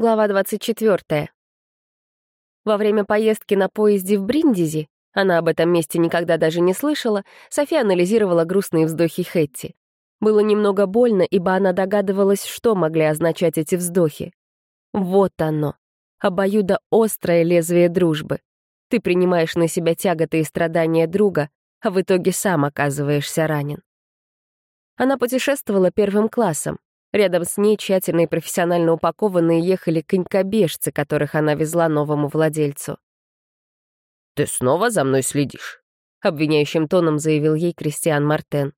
Глава 24. Во время поездки на поезде в Бриндизи, она об этом месте никогда даже не слышала, София анализировала грустные вздохи Хэтти. Было немного больно, ибо она догадывалась, что могли означать эти вздохи. Вот оно, обоюдо острое лезвие дружбы. Ты принимаешь на себя тяготы и страдания друга, а в итоге сам оказываешься ранен. Она путешествовала первым классом, Рядом с ней тщательно и профессионально упакованные ехали конькобежцы, которых она везла новому владельцу. «Ты снова за мной следишь?» — обвиняющим тоном заявил ей Кристиан Мартен.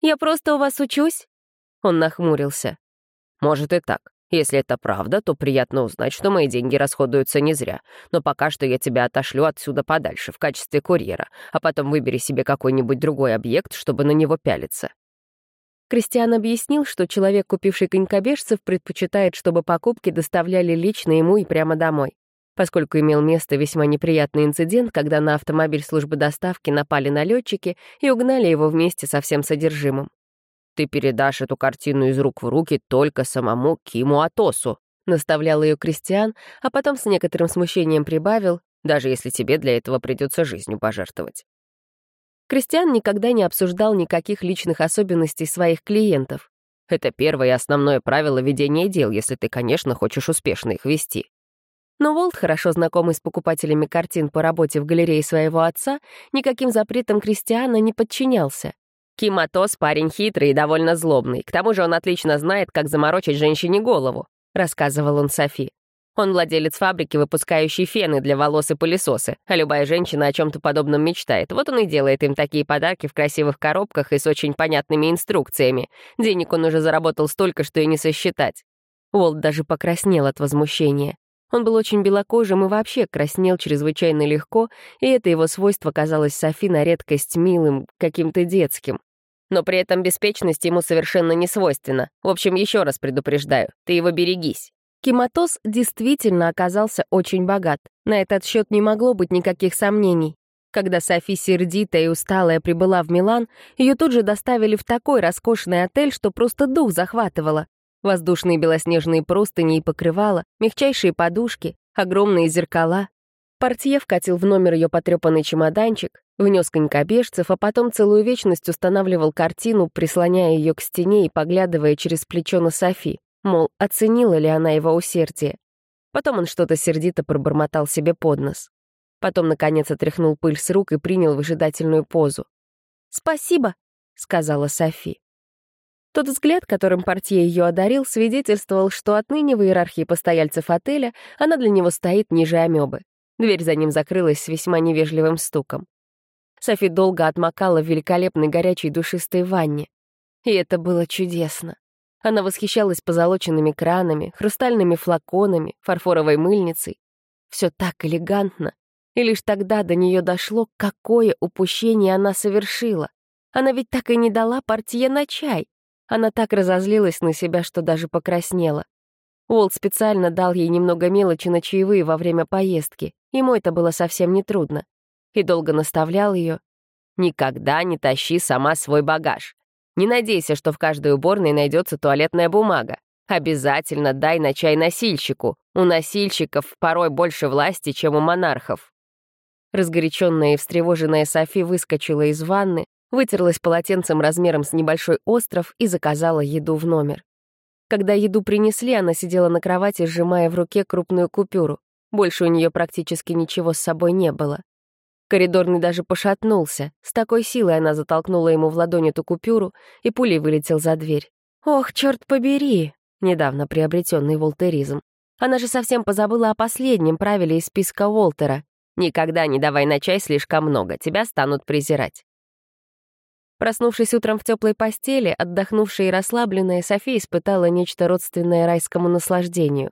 «Я просто у вас учусь?» Он нахмурился. «Может и так. Если это правда, то приятно узнать, что мои деньги расходуются не зря. Но пока что я тебя отошлю отсюда подальше в качестве курьера, а потом выбери себе какой-нибудь другой объект, чтобы на него пялиться. Кристиан объяснил, что человек, купивший конькобежцев, предпочитает, чтобы покупки доставляли лично ему и прямо домой. Поскольку имел место весьма неприятный инцидент, когда на автомобиль службы доставки напали налетчики и угнали его вместе со всем содержимым. «Ты передашь эту картину из рук в руки только самому Киму Атосу», наставлял ее Кристиан, а потом с некоторым смущением прибавил, даже если тебе для этого придется жизнью пожертвовать. Кристиан никогда не обсуждал никаких личных особенностей своих клиентов. Это первое и основное правило ведения дел, если ты, конечно, хочешь успешно их вести. Но Волт, хорошо знакомый с покупателями картин по работе в галерее своего отца, никаким запретам Кристиана не подчинялся. Киматос — парень хитрый и довольно злобный. К тому же он отлично знает, как заморочить женщине голову, — рассказывал он Софи. Он владелец фабрики, выпускающей фены для волос и пылесосы, а любая женщина о чем-то подобном мечтает. Вот он и делает им такие подарки в красивых коробках и с очень понятными инструкциями. Денег он уже заработал столько, что и не сосчитать. Уолт даже покраснел от возмущения. Он был очень белокожим и вообще краснел чрезвычайно легко, и это его свойство казалось Софи на редкость милым, каким-то детским. Но при этом беспечность ему совершенно не свойственна. В общем, еще раз предупреждаю, ты его берегись. Киматос действительно оказался очень богат. На этот счет не могло быть никаких сомнений. Когда Софи сердитая и усталая прибыла в Милан, ее тут же доставили в такой роскошный отель, что просто дух захватывало. Воздушные белоснежные простыни и покрывала, мягчайшие подушки, огромные зеркала. Портье вкатил в номер ее потрепанный чемоданчик, внес конькобежцев, а потом целую вечность устанавливал картину, прислоняя ее к стене и поглядывая через плечо на Софи мол, оценила ли она его усердие. Потом он что-то сердито пробормотал себе под нос. Потом, наконец, отряхнул пыль с рук и принял выжидательную позу. «Спасибо», — сказала Софи. Тот взгляд, которым портье ее одарил, свидетельствовал, что отныне в иерархии постояльцев отеля она для него стоит ниже амебы. Дверь за ним закрылась с весьма невежливым стуком. Софи долго отмокала в великолепной горячей душистой ванне. И это было чудесно. Она восхищалась позолоченными кранами, хрустальными флаконами, фарфоровой мыльницей. Все так элегантно. И лишь тогда до нее дошло, какое упущение она совершила. Она ведь так и не дала портье на чай. Она так разозлилась на себя, что даже покраснела. Уолт специально дал ей немного мелочи на чаевые во время поездки. Ему это было совсем нетрудно. И долго наставлял ее. «Никогда не тащи сама свой багаж. Не надейся, что в каждой уборной найдется туалетная бумага. Обязательно дай на чай носильщику. У носильщиков порой больше власти, чем у монархов. Разгоряченная и встревоженная Софи выскочила из ванны, вытерлась полотенцем размером с небольшой остров и заказала еду в номер. Когда еду принесли, она сидела на кровати, сжимая в руке крупную купюру. Больше у нее практически ничего с собой не было. Коридорный даже пошатнулся. С такой силой она затолкнула ему в ладонь эту купюру, и пулей вылетел за дверь. «Ох, черт побери!» — недавно приобретенный волтеризм. Она же совсем позабыла о последнем правиле из списка Уолтера. «Никогда не давай на чай слишком много, тебя станут презирать». Проснувшись утром в теплой постели, отдохнувшая и расслабленная, София испытала нечто родственное райскому наслаждению.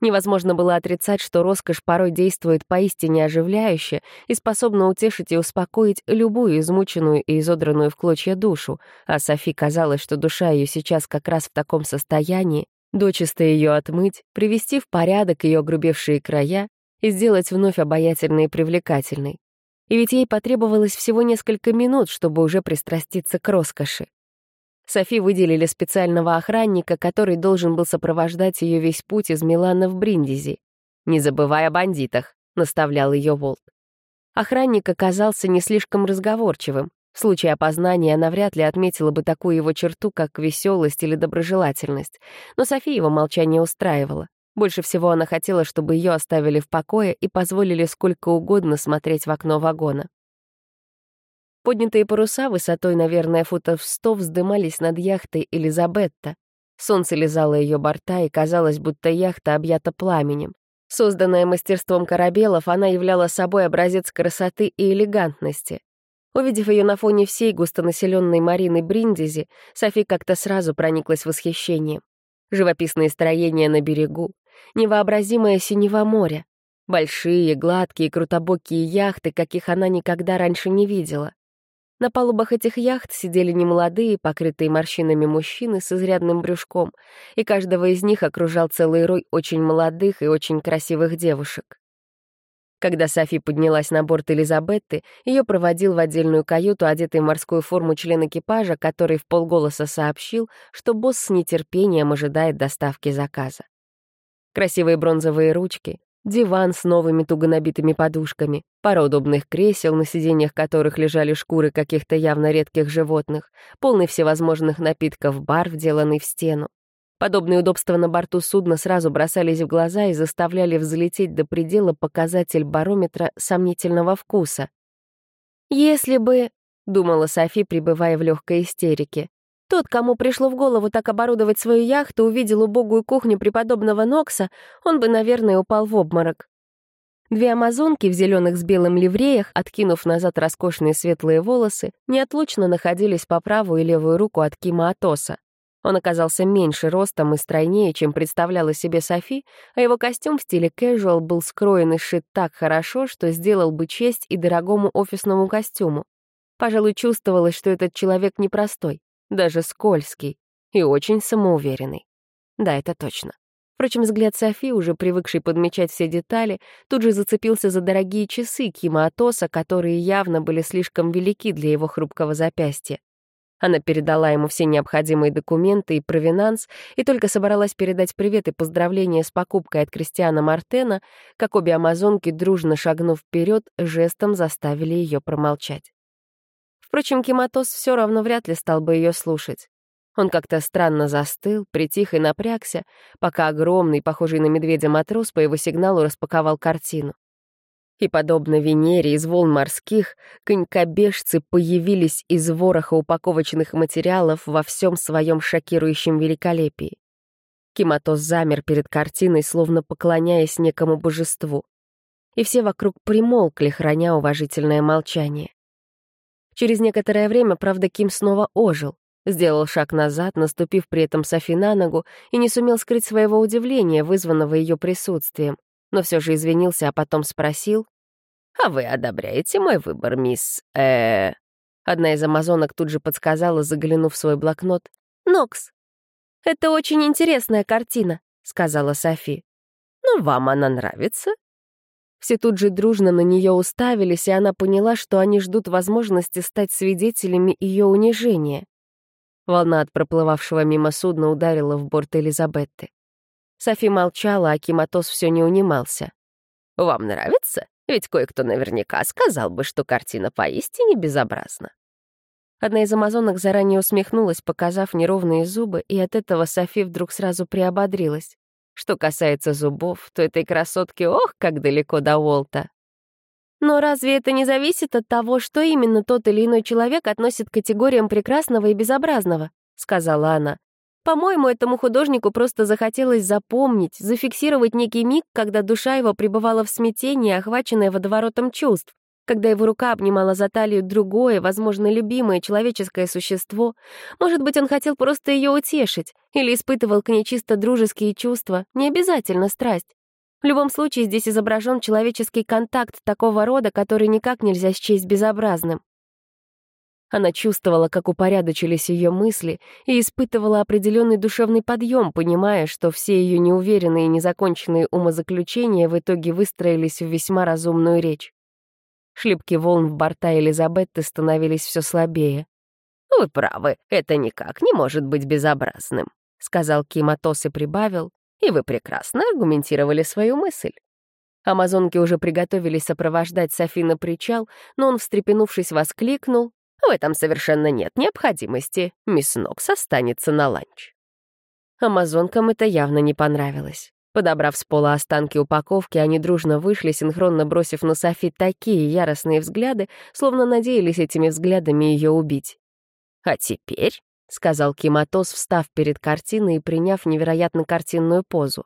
Невозможно было отрицать, что роскошь порой действует поистине оживляюще и способна утешить и успокоить любую измученную и изодранную в клочья душу, а Софи казалось, что душа ее сейчас как раз в таком состоянии, дочисто ее отмыть, привести в порядок ее грубевшие края и сделать вновь обаятельной и привлекательной. И ведь ей потребовалось всего несколько минут, чтобы уже пристраститься к роскоши. Софи выделили специального охранника, который должен был сопровождать ее весь путь из Милана в Бриндизи. «Не забывай о бандитах», — наставлял ее Волт. Охранник оказался не слишком разговорчивым. В случае опознания она вряд ли отметила бы такую его черту, как веселость или доброжелательность. Но Софи его молчание устраивало. Больше всего она хотела, чтобы ее оставили в покое и позволили сколько угодно смотреть в окно вагона. Поднятые паруса высотой, наверное, футов сто вздымались над яхтой Элизабетта. Солнце лизало ее борта, и казалось, будто яхта объята пламенем. Созданная мастерством корабелов, она являла собой образец красоты и элегантности. Увидев ее на фоне всей густонаселенной Марины Бриндизи, Софи как-то сразу прониклась восхищением. Живописные строения на берегу, невообразимое синева моря, большие, гладкие, крутобокие яхты, каких она никогда раньше не видела. На палубах этих яхт сидели немолодые, покрытые морщинами мужчины с изрядным брюшком, и каждого из них окружал целый рой очень молодых и очень красивых девушек. Когда Софи поднялась на борт Элизабетты, ее проводил в отдельную каюту, одетый в морскую форму член экипажа, который в полголоса сообщил, что босс с нетерпением ожидает доставки заказа. Красивые бронзовые ручки, Диван с новыми туго набитыми подушками, пара удобных кресел, на сиденьях которых лежали шкуры каких-то явно редких животных, полный всевозможных напитков бар, вделанный в стену. Подобные удобства на борту судна сразу бросались в глаза и заставляли взлететь до предела показатель барометра сомнительного вкуса. «Если бы...» — думала Софи, пребывая в легкой истерике. Тот, кому пришло в голову так оборудовать свою яхту, увидел убогую кухню преподобного Нокса, он бы, наверное, упал в обморок. Две амазонки в зеленых с белым ливреях, откинув назад роскошные светлые волосы, неотлучно находились по правую и левую руку от Кима Атоса. Он оказался меньше ростом и стройнее, чем представляла себе Софи, а его костюм в стиле casual был скроен и сшит так хорошо, что сделал бы честь и дорогому офисному костюму. Пожалуй, чувствовалось, что этот человек непростой даже скользкий и очень самоуверенный. Да, это точно. Впрочем, взгляд Софи, уже привыкший подмечать все детали, тут же зацепился за дорогие часы Кима Атоса, которые явно были слишком велики для его хрупкого запястья. Она передала ему все необходимые документы и провинанс и только собралась передать привет и поздравления с покупкой от Кристиана Мартена, как обе амазонки, дружно шагнув вперед, жестом заставили ее промолчать. Впрочем, Киматос все равно вряд ли стал бы ее слушать. Он как-то странно застыл, притих и напрягся, пока огромный, похожий на медведя матрос по его сигналу распаковал картину. И, подобно Венере из волн морских, конькобежцы появились из вороха упаковочных материалов во всем своем шокирующем великолепии. Киматос замер перед картиной, словно поклоняясь некому божеству. И все вокруг примолкли, храня уважительное молчание. Через некоторое время, правда, Ким снова ожил. Сделал шаг назад, наступив при этом Софи на ногу, и не сумел скрыть своего удивления, вызванного ее присутствием. Но все же извинился, а потом спросил. «А вы одобряете мой выбор, мисс... э Одна из амазонок тут же подсказала, заглянув в свой блокнот. «Нокс, это очень интересная картина», — сказала Софи. «Ну, вам она нравится?» Все тут же дружно на нее уставились, и она поняла, что они ждут возможности стать свидетелями ее унижения. Волна от проплывавшего мимо судна ударила в борт Элизабетты. Софи молчала, а Киматос все не унимался. «Вам нравится? Ведь кое-кто наверняка сказал бы, что картина поистине безобразна». Одна из амазонок заранее усмехнулась, показав неровные зубы, и от этого Софи вдруг сразу приободрилась. Что касается зубов, то этой красотке ох, как далеко до Уолта. Но разве это не зависит от того, что именно тот или иной человек относит к категориям прекрасного и безобразного? Сказала она. По-моему, этому художнику просто захотелось запомнить, зафиксировать некий миг, когда душа его пребывала в смятении, охваченная водоворотом чувств когда его рука обнимала за талию другое, возможно, любимое человеческое существо. Может быть, он хотел просто ее утешить или испытывал к ней чисто дружеские чувства, не обязательно страсть. В любом случае, здесь изображен человеческий контакт такого рода, который никак нельзя счесть безобразным. Она чувствовала, как упорядочились ее мысли, и испытывала определенный душевный подъем, понимая, что все ее неуверенные и незаконченные умозаключения в итоге выстроились в весьма разумную речь. Шлепки волн в борта Элизабетты становились все слабее. «Вы правы, это никак не может быть безобразным», — сказал Ким Атос и прибавил, «и вы прекрасно аргументировали свою мысль». Амазонки уже приготовились сопровождать Софи на причал, но он, встрепенувшись, воскликнул, «В этом совершенно нет необходимости, мисс Нокс останется на ланч». Амазонкам это явно не понравилось. Подобрав с пола останки упаковки, они дружно вышли, синхронно бросив на Софи такие яростные взгляды, словно надеялись этими взглядами ее убить. «А теперь», — сказал Киматос, встав перед картиной и приняв невероятно картинную позу,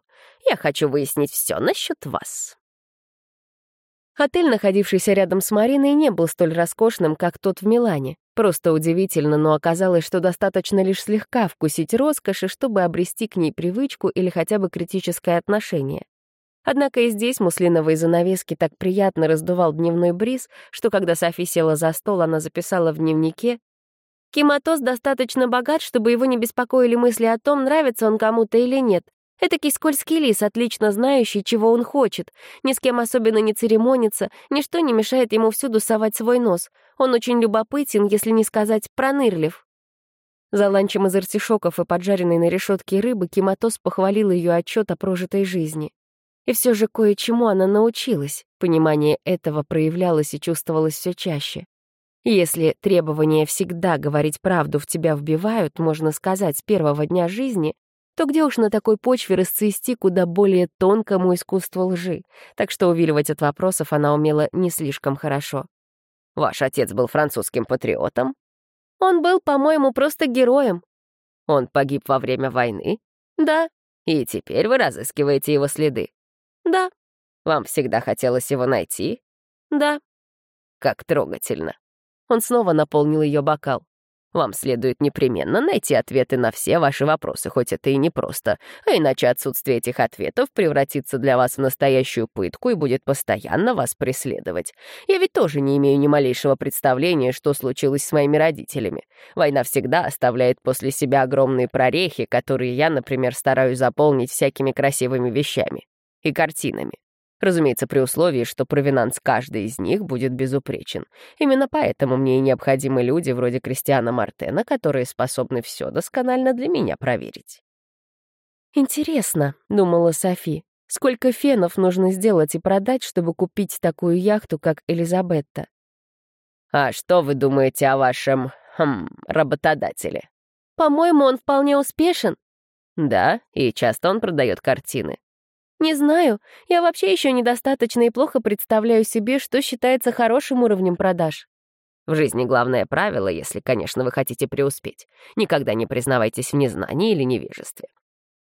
«я хочу выяснить все насчет вас». Отель, находившийся рядом с Мариной, не был столь роскошным, как тот в Милане. Просто удивительно, но оказалось, что достаточно лишь слегка вкусить роскоши, чтобы обрести к ней привычку или хотя бы критическое отношение. Однако и здесь муслиновые занавески так приятно раздувал дневной бриз, что когда Софи села за стол, она записала в дневнике «Киматос достаточно богат, чтобы его не беспокоили мысли о том, нравится он кому-то или нет. Этакий скользкий лис, отлично знающий, чего он хочет. Ни с кем особенно не церемонится, ничто не мешает ему всюду совать свой нос. Он очень любопытен, если не сказать пронырлив. За ланчем из артишоков и поджаренной на решетке рыбы Киматос похвалил ее отчет о прожитой жизни. И все же кое-чему она научилась. Понимание этого проявлялось и чувствовалось все чаще. Если требования всегда говорить правду в тебя вбивают, можно сказать, с первого дня жизни, то где уж на такой почве расцвести куда более тонкому искусству лжи, так что увиливать от вопросов она умела не слишком хорошо. «Ваш отец был французским патриотом?» «Он был, по-моему, просто героем». «Он погиб во время войны?» «Да». «И теперь вы разыскиваете его следы?» «Да». «Вам всегда хотелось его найти?» «Да». «Как трогательно». Он снова наполнил ее бокал. Вам следует непременно найти ответы на все ваши вопросы, хоть это и непросто, а иначе отсутствие этих ответов превратится для вас в настоящую пытку и будет постоянно вас преследовать. Я ведь тоже не имею ни малейшего представления, что случилось с моими родителями. Война всегда оставляет после себя огромные прорехи, которые я, например, стараюсь заполнить всякими красивыми вещами и картинами. Разумеется, при условии, что провинанс каждой из них будет безупречен. Именно поэтому мне и необходимы люди вроде Кристиана Мартена, которые способны все досконально для меня проверить. «Интересно», — думала Софи, — «сколько фенов нужно сделать и продать, чтобы купить такую яхту, как Элизабетта?» «А что вы думаете о вашем, хм, работодателе?» «По-моему, он вполне успешен». «Да, и часто он продает картины. «Не знаю. Я вообще еще недостаточно и плохо представляю себе, что считается хорошим уровнем продаж». В жизни главное правило, если, конечно, вы хотите преуспеть. Никогда не признавайтесь в незнании или невежестве.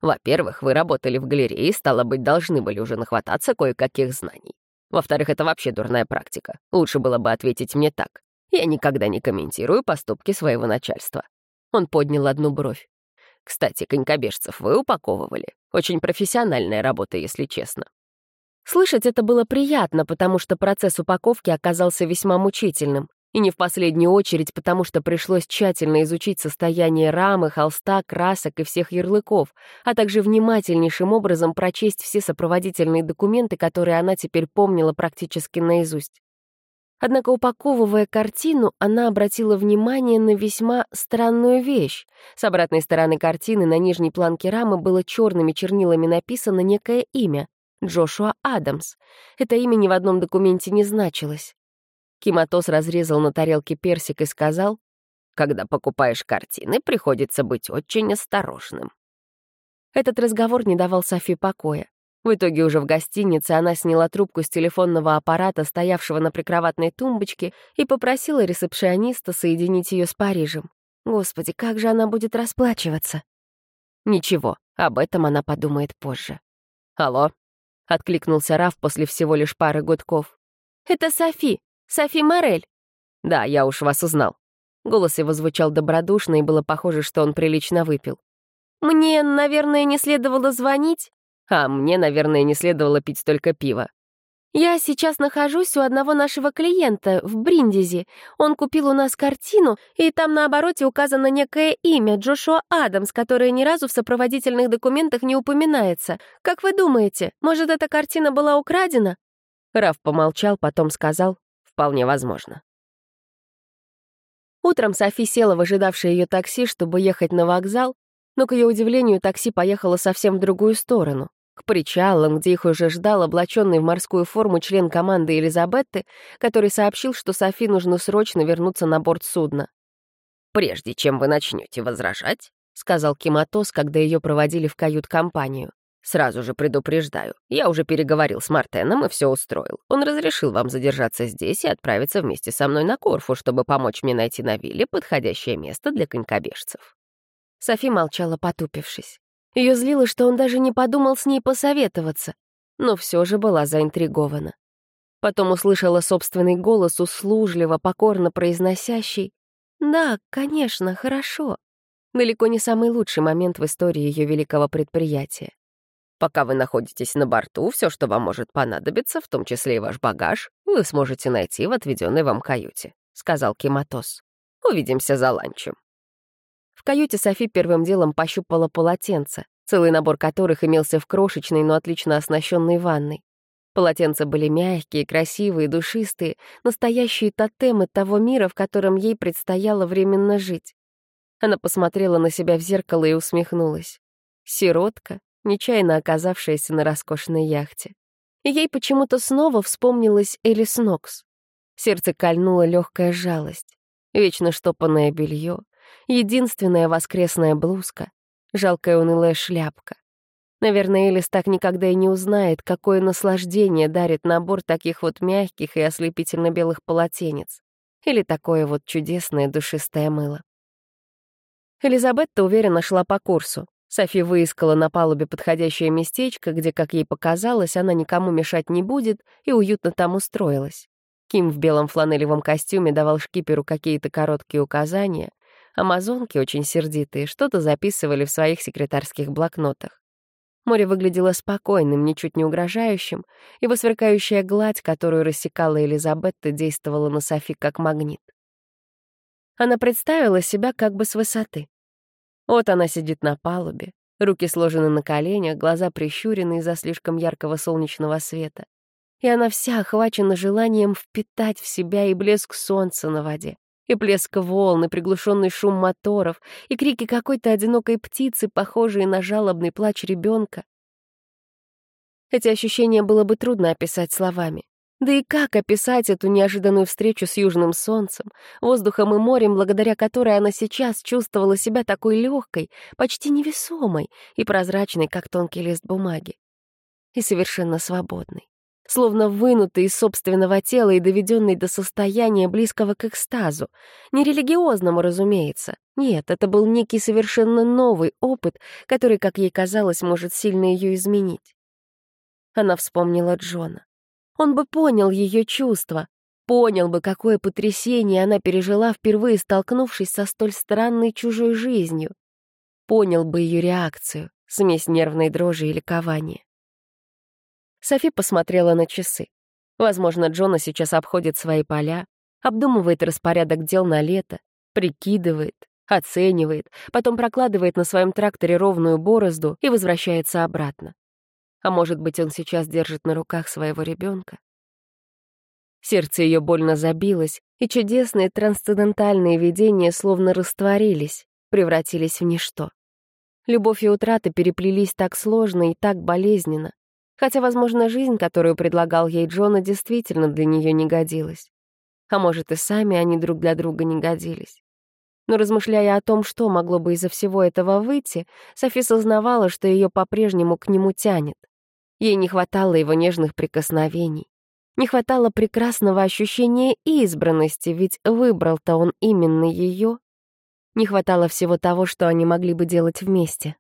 Во-первых, вы работали в галерее, стало быть, должны были уже нахвататься кое-каких знаний. Во-вторых, это вообще дурная практика. Лучше было бы ответить мне так. Я никогда не комментирую поступки своего начальства. Он поднял одну бровь. Кстати, конькобежцев вы упаковывали. Очень профессиональная работа, если честно. Слышать это было приятно, потому что процесс упаковки оказался весьма мучительным. И не в последнюю очередь, потому что пришлось тщательно изучить состояние рамы, холста, красок и всех ярлыков, а также внимательнейшим образом прочесть все сопроводительные документы, которые она теперь помнила практически наизусть. Однако, упаковывая картину, она обратила внимание на весьма странную вещь. С обратной стороны картины на нижней планке рамы было черными чернилами написано некое имя — Джошуа Адамс. Это имя ни в одном документе не значилось. Киматос разрезал на тарелке персик и сказал, «Когда покупаешь картины, приходится быть очень осторожным». Этот разговор не давал Софи покоя. В итоге уже в гостинице она сняла трубку с телефонного аппарата, стоявшего на прикроватной тумбочке, и попросила ресепшиониста соединить ее с Парижем. Господи, как же она будет расплачиваться? Ничего, об этом она подумает позже. «Алло?» — откликнулся Раф после всего лишь пары гудков. «Это Софи, Софи Морель». «Да, я уж вас узнал». Голос его звучал добродушно, и было похоже, что он прилично выпил. «Мне, наверное, не следовало звонить?» А мне, наверное, не следовало пить столько пива. «Я сейчас нахожусь у одного нашего клиента в Бриндизи. Он купил у нас картину, и там на обороте указано некое имя Джошуа Адамс, которое ни разу в сопроводительных документах не упоминается. Как вы думаете, может, эта картина была украдена?» Раф помолчал, потом сказал, «Вполне возможно». Утром Софи села в ожидавшее ее такси, чтобы ехать на вокзал, но, к ее удивлению, такси поехало совсем в другую сторону, к причалам, где их уже ждал облаченный в морскую форму член команды Элизабетты, который сообщил, что Софи нужно срочно вернуться на борт судна. «Прежде чем вы начнете возражать», — сказал Киматос, когда ее проводили в кают-компанию, Сразу же предупреждаю, я уже переговорил с Мартеном и все устроил. Он разрешил вам задержаться здесь и отправиться вместе со мной на Корфу, чтобы помочь мне найти на вилле подходящее место для конькобежцев». Софи молчала, потупившись. Ее злило, что он даже не подумал с ней посоветоваться, но все же была заинтригована. Потом услышала собственный голос, услужливо, покорно произносящий «Да, конечно, хорошо». Далеко не самый лучший момент в истории ее великого предприятия. Пока вы находитесь на борту, все, что вам может понадобиться, в том числе и ваш багаж, вы сможете найти в отведенной вам каюте», — сказал Киматос. «Увидимся за ланчем». Каюте Софи первым делом пощупала полотенца, целый набор которых имелся в крошечной, но отлично оснащенной ванной. Полотенца были мягкие, красивые, душистые, настоящие тотемы того мира, в котором ей предстояло временно жить. Она посмотрела на себя в зеркало и усмехнулась. Сиротка, нечаянно оказавшаяся на роскошной яхте. И ей почему-то снова вспомнилась Элис Нокс. Сердце кольнула легкая жалость. Вечно штопанное белье, единственная воскресная блузка, жалкая унылая шляпка. Наверное, Элис так никогда и не узнает, какое наслаждение дарит набор таких вот мягких и ослепительно белых полотенец. Или такое вот чудесное душистое мыло. Элизабетта уверенно шла по курсу. Софи выискала на палубе подходящее местечко, где, как ей показалось, она никому мешать не будет, и уютно там устроилась. Ким в белом фланелевом костюме давал шкиперу какие-то короткие указания. Амазонки, очень сердитые, что-то записывали в своих секретарских блокнотах. Море выглядело спокойным, ничуть не угрожающим, и сверкающая гладь, которую рассекала Элизабетта, действовала на Софи как магнит. Она представила себя как бы с высоты. Вот она сидит на палубе, руки сложены на коленях, глаза прищурены из-за слишком яркого солнечного света. И она вся охвачена желанием впитать в себя и блеск солнца на воде, и плеск волн, и приглушенный шум моторов, и крики какой-то одинокой птицы, похожие на жалобный плач ребенка. Эти ощущения было бы трудно описать словами. Да и как описать эту неожиданную встречу с южным солнцем, воздухом и морем, благодаря которой она сейчас чувствовала себя такой легкой, почти невесомой и прозрачной, как тонкий лист бумаги. И совершенно свободной. Словно вынутый из собственного тела и доведенный до состояния близкого к экстазу. Не религиозному, разумеется. Нет, это был некий совершенно новый опыт, который, как ей казалось, может сильно ее изменить. Она вспомнила Джона. Он бы понял ее чувства, понял бы, какое потрясение она пережила, впервые столкнувшись со столь странной чужой жизнью. Понял бы ее реакцию, смесь нервной дрожи и ликования. Софи посмотрела на часы. Возможно, Джона сейчас обходит свои поля, обдумывает распорядок дел на лето, прикидывает, оценивает, потом прокладывает на своем тракторе ровную борозду и возвращается обратно. А может быть, он сейчас держит на руках своего ребенка? Сердце ее больно забилось, и чудесные трансцендентальные видения словно растворились, превратились в ничто. Любовь и утрата переплелись так сложно и так болезненно, хотя, возможно, жизнь, которую предлагал ей Джона, действительно для нее не годилась. А может, и сами они друг для друга не годились. Но размышляя о том, что могло бы из-за всего этого выйти, Софи сознавала, что ее по-прежнему к нему тянет. Ей не хватало его нежных прикосновений. Не хватало прекрасного ощущения избранности, ведь выбрал-то он именно ее. Не хватало всего того, что они могли бы делать вместе.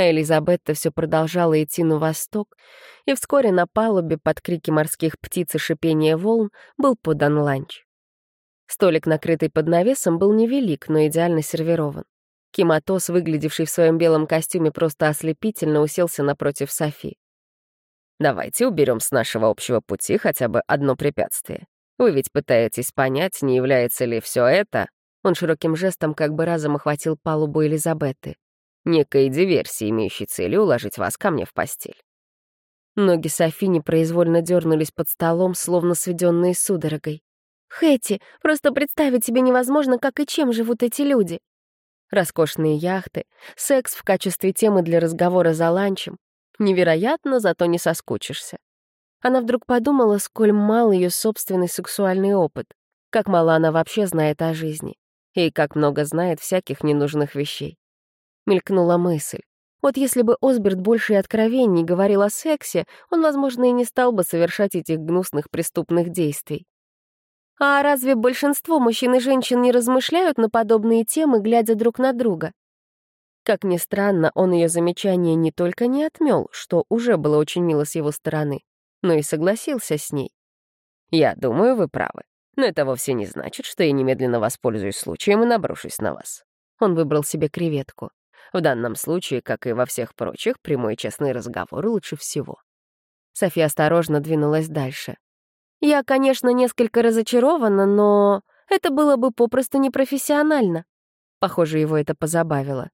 А Элизабетта все продолжала идти на восток, и вскоре на палубе под крики морских птиц и шипение волн был подан ланч. Столик, накрытый под навесом, был невелик, но идеально сервирован. Киматос, выглядевший в своем белом костюме просто ослепительно, уселся напротив Софи. Давайте уберем с нашего общего пути хотя бы одно препятствие. Вы ведь пытаетесь понять, не является ли все это...» Он широким жестом как бы разом охватил палубу Элизабеты. «Некой диверсии, имеющей целью уложить вас ко мне в постель». Ноги Софи непроизвольно дернулись под столом, словно сведенные судорогой. Хэти, просто представить себе невозможно, как и чем живут эти люди. Роскошные яхты, секс в качестве темы для разговора за ланчем. Невероятно, зато не соскучишься. Она вдруг подумала, сколь мал ее собственный сексуальный опыт, как мало она вообще знает о жизни, и как много знает всяких ненужных вещей. Мелькнула мысль. Вот если бы Осберт больше и откровений говорил о сексе, он, возможно, и не стал бы совершать этих гнусных преступных действий. А разве большинство мужчин и женщин не размышляют на подобные темы, глядя друг на друга? Как ни странно, он ее замечание не только не отмел, что уже было очень мило с его стороны, но и согласился с ней. «Я думаю, вы правы. Но это вовсе не значит, что я немедленно воспользуюсь случаем и наброшусь на вас». Он выбрал себе креветку. В данном случае, как и во всех прочих, прямой честный разговор лучше всего. София осторожно двинулась дальше. «Я, конечно, несколько разочарована, но это было бы попросту непрофессионально». Похоже, его это позабавило.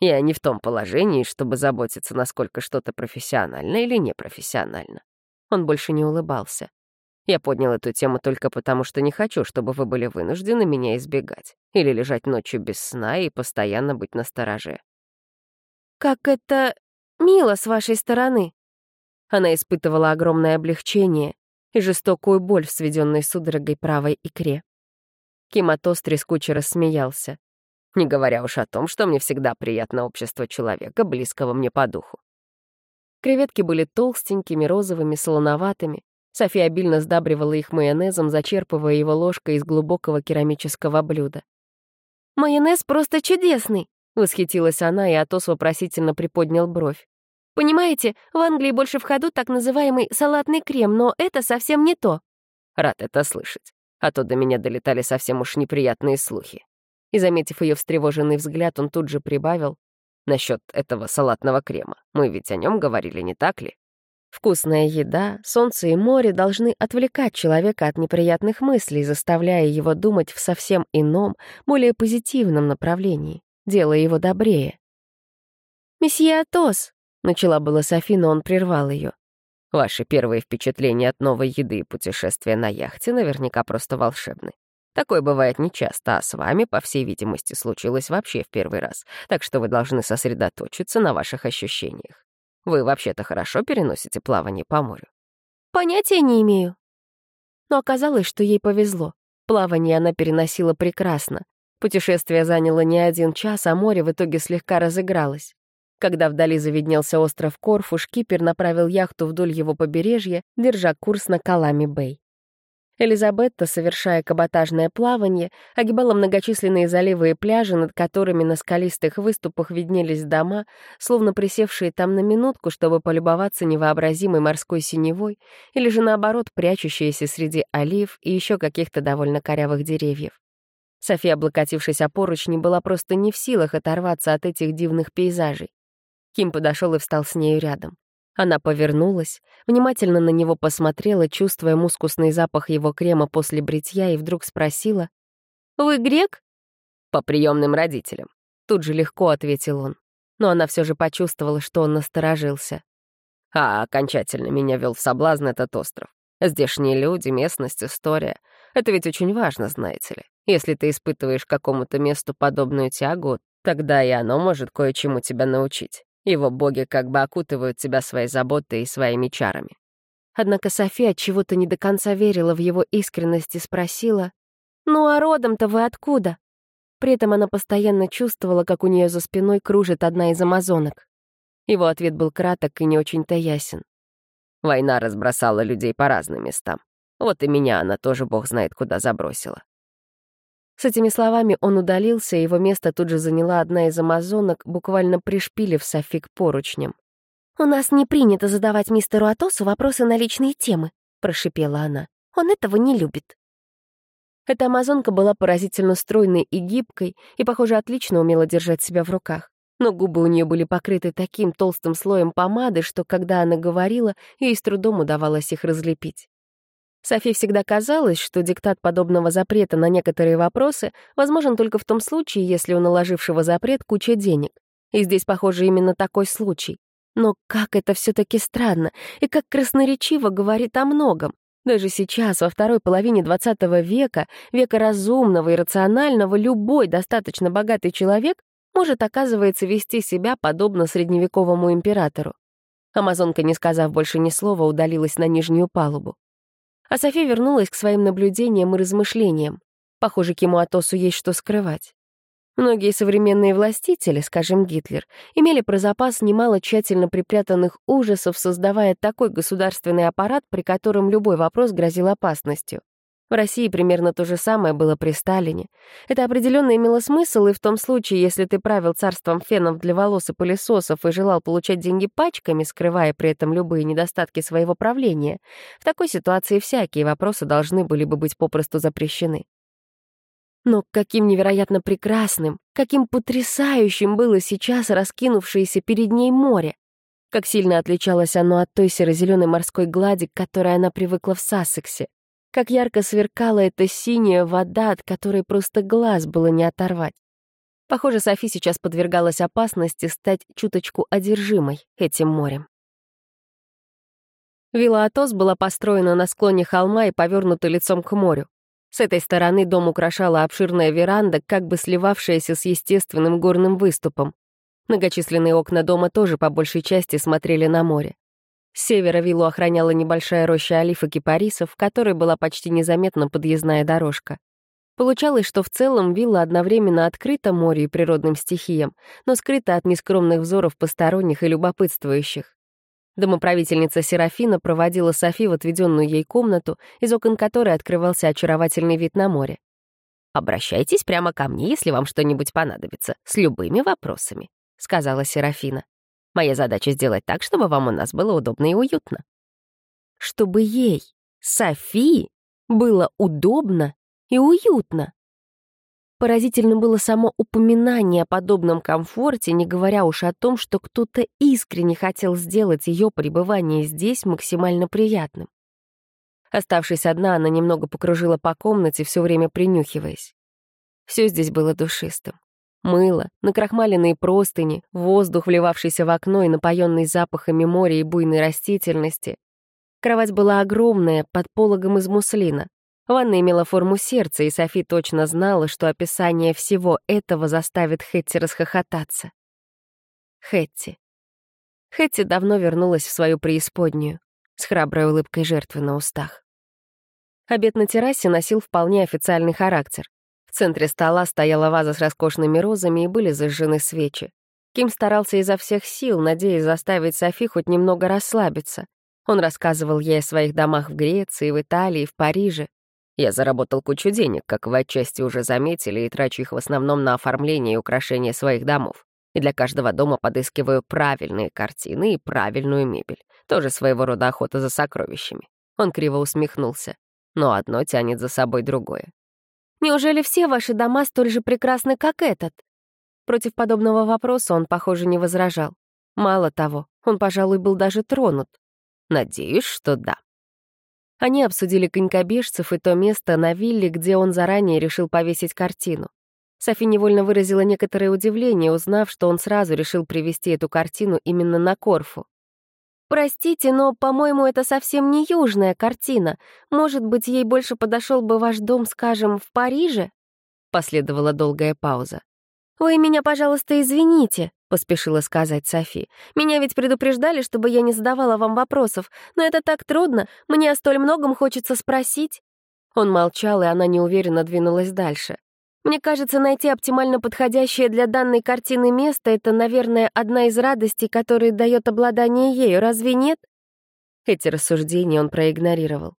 Я не в том положении, чтобы заботиться, насколько что-то профессионально или непрофессионально. Он больше не улыбался. Я поднял эту тему только потому, что не хочу, чтобы вы были вынуждены меня избегать или лежать ночью без сна и постоянно быть на стороже. «Как это мило с вашей стороны!» Она испытывала огромное облегчение и жестокую боль в сведенной судорогой правой икре. Киматос трескуче рассмеялся, не говоря уж о том, что мне всегда приятно общество человека, близкого мне по духу. Креветки были толстенькими, розовыми, солоноватыми, София обильно сдабривала их майонезом, зачерпывая его ложкой из глубокого керамического блюда. «Майонез просто чудесный!» — восхитилась она, и Атос вопросительно приподнял бровь. «Понимаете, в Англии больше в ходу так называемый салатный крем, но это совсем не то». Рад это слышать, а то до меня долетали совсем уж неприятные слухи. И, заметив ее встревоженный взгляд, он тут же прибавил, «Насчет этого салатного крема. Мы ведь о нем говорили, не так ли?» Вкусная еда, солнце и море должны отвлекать человека от неприятных мыслей, заставляя его думать в совсем ином, более позитивном направлении, делая его добрее. «Месье Атос», — начала была Софи, но он прервал ее. «Ваши первые впечатления от новой еды и путешествия на яхте наверняка просто волшебны. Такое бывает нечасто, а с вами, по всей видимости, случилось вообще в первый раз, так что вы должны сосредоточиться на ваших ощущениях. Вы вообще-то хорошо переносите плавание по морю? Понятия не имею. Но оказалось, что ей повезло. Плавание она переносила прекрасно. Путешествие заняло не один час, а море в итоге слегка разыгралось. Когда вдали завиднелся остров Корфу, шкипер направил яхту вдоль его побережья, держа курс на Калами-Бэй. Элизабетта, совершая каботажное плавание, огибала многочисленные заливы и пляжи, над которыми на скалистых выступах виднелись дома, словно присевшие там на минутку, чтобы полюбоваться невообразимой морской синевой, или же, наоборот, прячущиеся среди олив и еще каких-то довольно корявых деревьев. София, облокотившись о поручни, была просто не в силах оторваться от этих дивных пейзажей. Ким подошел и встал с нею рядом. Она повернулась, внимательно на него посмотрела, чувствуя мускусный запах его крема после бритья, и вдруг спросила, «Вы грек?» «По приемным родителям», — тут же легко ответил он. Но она все же почувствовала, что он насторожился. А окончательно меня вел в соблазн этот остров. Здешние люди, местность, история. Это ведь очень важно, знаете ли. Если ты испытываешь какому-то месту подобную тягу, тогда и оно может кое-чему тебя научить. Его боги как бы окутывают тебя своей заботой и своими чарами. Однако София чего-то не до конца верила в его искренность и спросила, «Ну а родом-то вы откуда?» При этом она постоянно чувствовала, как у нее за спиной кружит одна из амазонок. Его ответ был краток и не очень-то ясен. Война разбросала людей по разным местам. Вот и меня она тоже бог знает куда забросила. С этими словами он удалился, и его место тут же заняла одна из амазонок, буквально пришпилив Софи к поручням. «У нас не принято задавать мистеру Атосу вопросы на личные темы», — прошипела она. «Он этого не любит». Эта амазонка была поразительно стройной и гибкой, и, похоже, отлично умела держать себя в руках. Но губы у нее были покрыты таким толстым слоем помады, что, когда она говорила, ей с трудом удавалось их разлепить. Софи всегда казалось, что диктат подобного запрета на некоторые вопросы возможен только в том случае, если у наложившего запрет куча денег. И здесь, похоже, именно такой случай. Но как это все таки странно, и как красноречиво говорит о многом. Даже сейчас, во второй половине XX века, века разумного и рационального, любой достаточно богатый человек может, оказывается, вести себя подобно средневековому императору. Амазонка, не сказав больше ни слова, удалилась на нижнюю палубу. А София вернулась к своим наблюдениям и размышлениям. Похоже, Киму Атосу есть что скрывать. Многие современные властители, скажем Гитлер, имели про запас немало тщательно припрятанных ужасов, создавая такой государственный аппарат, при котором любой вопрос грозил опасностью. В России примерно то же самое было при Сталине. Это определенно имело смысл и в том случае, если ты правил царством фенов для волос и пылесосов и желал получать деньги пачками, скрывая при этом любые недостатки своего правления. В такой ситуации всякие вопросы должны были бы быть попросту запрещены. Но каким невероятно прекрасным, каким потрясающим было сейчас раскинувшееся перед ней море. Как сильно отличалось оно от той серо-зеленой морской глади, к которой она привыкла в Сассексе. Как ярко сверкала эта синяя вода, от которой просто глаз было не оторвать. Похоже, Софи сейчас подвергалась опасности стать чуточку одержимой этим морем. Вилла Атос была построена на склоне холма и повернута лицом к морю. С этой стороны дом украшала обширная веранда, как бы сливавшаяся с естественным горным выступом. Многочисленные окна дома тоже по большей части смотрели на море. Севера виллу охраняла небольшая роща олив и кипарисов, которой была почти незаметна подъездная дорожка. Получалось, что в целом вилла одновременно открыта морю и природным стихиям, но скрыта от нескромных взоров посторонних и любопытствующих. Домоправительница Серафина проводила Софи в отведенную ей комнату, из окон которой открывался очаровательный вид на море. «Обращайтесь прямо ко мне, если вам что-нибудь понадобится, с любыми вопросами», — сказала Серафина. «Моя задача сделать так, чтобы вам у нас было удобно и уютно». Чтобы ей, Софи, было удобно и уютно. Поразительно было само упоминание о подобном комфорте, не говоря уж о том, что кто-то искренне хотел сделать ее пребывание здесь максимально приятным. Оставшись одна, она немного покружила по комнате, все время принюхиваясь. Все здесь было душистым. Мыло, накрахмаленные простыни, воздух, вливавшийся в окно и напоенный запахами моря и буйной растительности. Кровать была огромная, под пологом из муслина. Ванна имела форму сердца, и Софи точно знала, что описание всего этого заставит Хэтти расхохотаться. Хэтти. Хэтти давно вернулась в свою преисподнюю, с храброй улыбкой жертвы на устах. Обед на террасе носил вполне официальный характер. В центре стола стояла ваза с роскошными розами и были зажжены свечи. Ким старался изо всех сил, надеясь заставить Софи хоть немного расслабиться. Он рассказывал ей о своих домах в Греции, в Италии, в Париже. Я заработал кучу денег, как вы отчасти уже заметили, и трачу их в основном на оформление и украшение своих домов. И для каждого дома подыскиваю правильные картины и правильную мебель. Тоже своего рода охота за сокровищами. Он криво усмехнулся. Но одно тянет за собой другое. «Неужели все ваши дома столь же прекрасны, как этот?» Против подобного вопроса он, похоже, не возражал. Мало того, он, пожалуй, был даже тронут. Надеюсь, что да. Они обсудили конькобежцев и то место на вилле, где он заранее решил повесить картину. Софи невольно выразила некоторое удивление, узнав, что он сразу решил привести эту картину именно на Корфу. «Простите, но, по-моему, это совсем не южная картина. Может быть, ей больше подошел бы ваш дом, скажем, в Париже?» Последовала долгая пауза. «Вы меня, пожалуйста, извините», — поспешила сказать Софи. «Меня ведь предупреждали, чтобы я не задавала вам вопросов, но это так трудно, мне о столь многом хочется спросить». Он молчал, и она неуверенно двинулась дальше. «Мне кажется, найти оптимально подходящее для данной картины место — это, наверное, одна из радостей, которые дает обладание ею, разве нет?» Эти рассуждения он проигнорировал.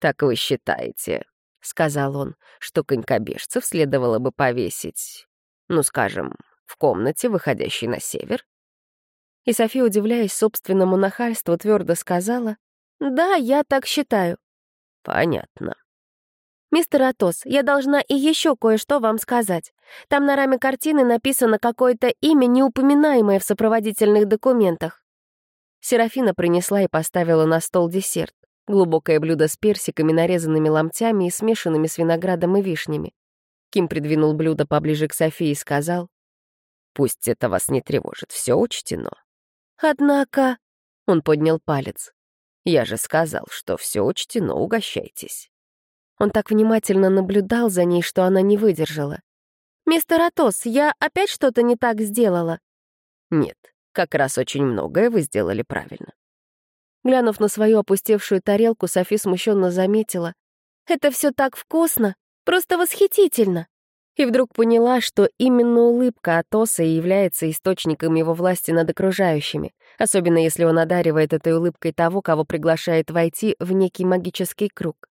«Так вы считаете», — сказал он, — «что конькобежцев следовало бы повесить ну, скажем, в комнате, выходящей на север? И София, удивляясь собственному нахальству, твердо сказала, «Да, я так считаю». «Понятно». «Мистер Атос, я должна и еще кое-что вам сказать. Там на раме картины написано какое-то имя, неупоминаемое в сопроводительных документах». Серафина принесла и поставила на стол десерт. Глубокое блюдо с персиками, нарезанными ломтями и смешанными с виноградом и вишнями. Ким придвинул блюдо поближе к Софии и сказал, «Пусть это вас не тревожит, все учтено». «Однако...» — он поднял палец. Я же сказал, что все учтено, угощайтесь. Он так внимательно наблюдал за ней, что она не выдержала. «Мистер Атос, я опять что-то не так сделала?» «Нет, как раз очень многое вы сделали правильно». Глянув на свою опустевшую тарелку, Софи смущенно заметила. «Это все так вкусно! Просто восхитительно!» И вдруг поняла, что именно улыбка Атоса и является источником его власти над окружающими, особенно если он одаривает этой улыбкой того, кого приглашает войти в некий магический круг.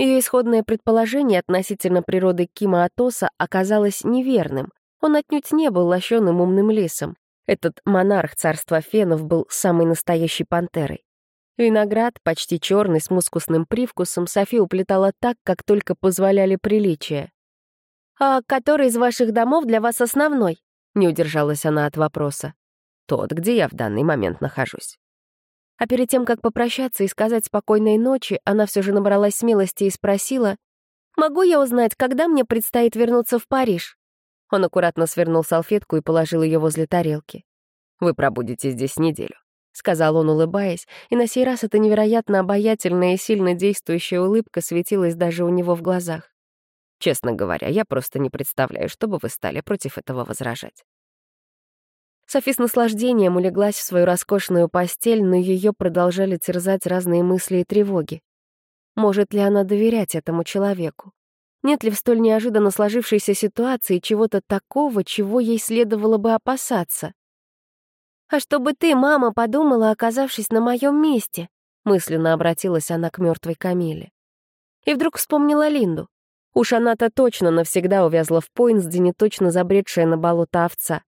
Ее исходное предположение относительно природы Кима Атоса оказалось неверным. Он отнюдь не был лощеным умным лисом. Этот монарх царства фенов был самой настоящей пантерой. Виноград, почти черный, с мускусным привкусом, Софи уплетала так, как только позволяли приличия. «А который из ваших домов для вас основной?» — не удержалась она от вопроса. «Тот, где я в данный момент нахожусь». А перед тем, как попрощаться и сказать спокойной ночи, она все же набралась смелости и спросила, «Могу я узнать, когда мне предстоит вернуться в Париж?» Он аккуратно свернул салфетку и положил ее возле тарелки. «Вы пробудете здесь неделю», — сказал он, улыбаясь, и на сей раз эта невероятно обаятельная и сильно действующая улыбка светилась даже у него в глазах. «Честно говоря, я просто не представляю, что бы вы стали против этого возражать». Софи с наслаждением улеглась в свою роскошную постель, но ее продолжали терзать разные мысли и тревоги. Может ли она доверять этому человеку? Нет ли в столь неожиданно сложившейся ситуации чего-то такого, чего ей следовало бы опасаться? «А чтобы ты, мама, подумала, оказавшись на моем месте», мысленно обратилась она к мертвой Камиле. И вдруг вспомнила Линду. Уж она-то точно навсегда увязла в Пойнсдене, точно забредшая на болото овца.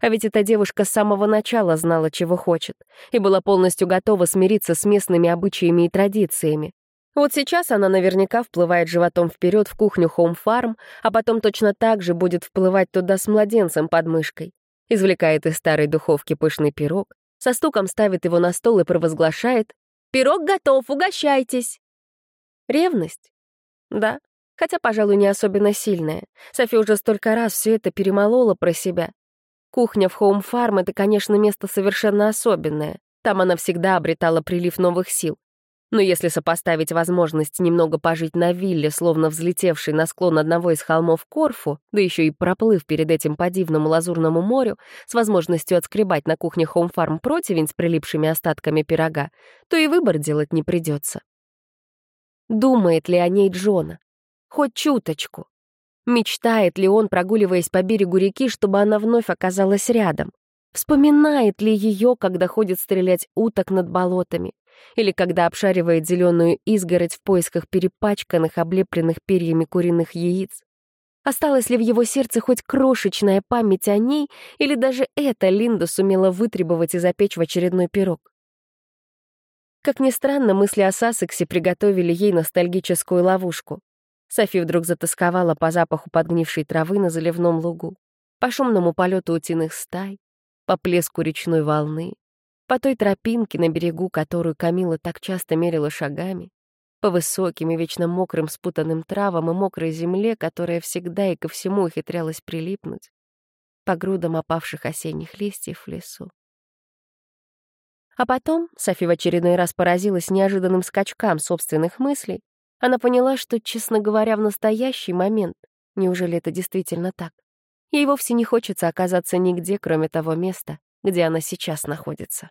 А ведь эта девушка с самого начала знала, чего хочет, и была полностью готова смириться с местными обычаями и традициями. Вот сейчас она наверняка вплывает животом вперед в кухню Farm, а потом точно так же будет вплывать туда с младенцем под мышкой. Извлекает из старой духовки пышный пирог, со стуком ставит его на стол и провозглашает «Пирог готов, угощайтесь!» Ревность? Да, хотя, пожалуй, не особенно сильная. Софи уже столько раз все это перемолола про себя, Кухня в Хоум-фарм — это, конечно, место совершенно особенное. Там она всегда обретала прилив новых сил. Но если сопоставить возможность немного пожить на вилле, словно взлетевшей на склон одного из холмов Корфу, да еще и проплыв перед этим по дивному лазурному морю, с возможностью отскребать на кухне Хоум-фарм противень с прилипшими остатками пирога, то и выбор делать не придется. Думает ли о ней Джона? Хоть чуточку. Мечтает ли он, прогуливаясь по берегу реки, чтобы она вновь оказалась рядом? Вспоминает ли ее, когда ходит стрелять уток над болотами? Или когда обшаривает зеленую изгородь в поисках перепачканных, облепленных перьями куриных яиц? Осталась ли в его сердце хоть крошечная память о ней, или даже это Линда сумела вытребовать и запечь в очередной пирог? Как ни странно, мысли о Сассексе приготовили ей ностальгическую ловушку. Софи вдруг затасковала по запаху подгнившей травы на заливном лугу, по шумному полету утиных стай, по плеску речной волны, по той тропинке на берегу, которую Камила так часто мерила шагами, по высоким и вечно мокрым спутанным травам и мокрой земле, которая всегда и ко всему ухитрялась прилипнуть, по грудам опавших осенних листьев в лесу. А потом Софи в очередной раз поразилась неожиданным скачкам собственных мыслей она поняла, что, честно говоря, в настоящий момент, неужели это действительно так, ей вовсе не хочется оказаться нигде, кроме того места, где она сейчас находится.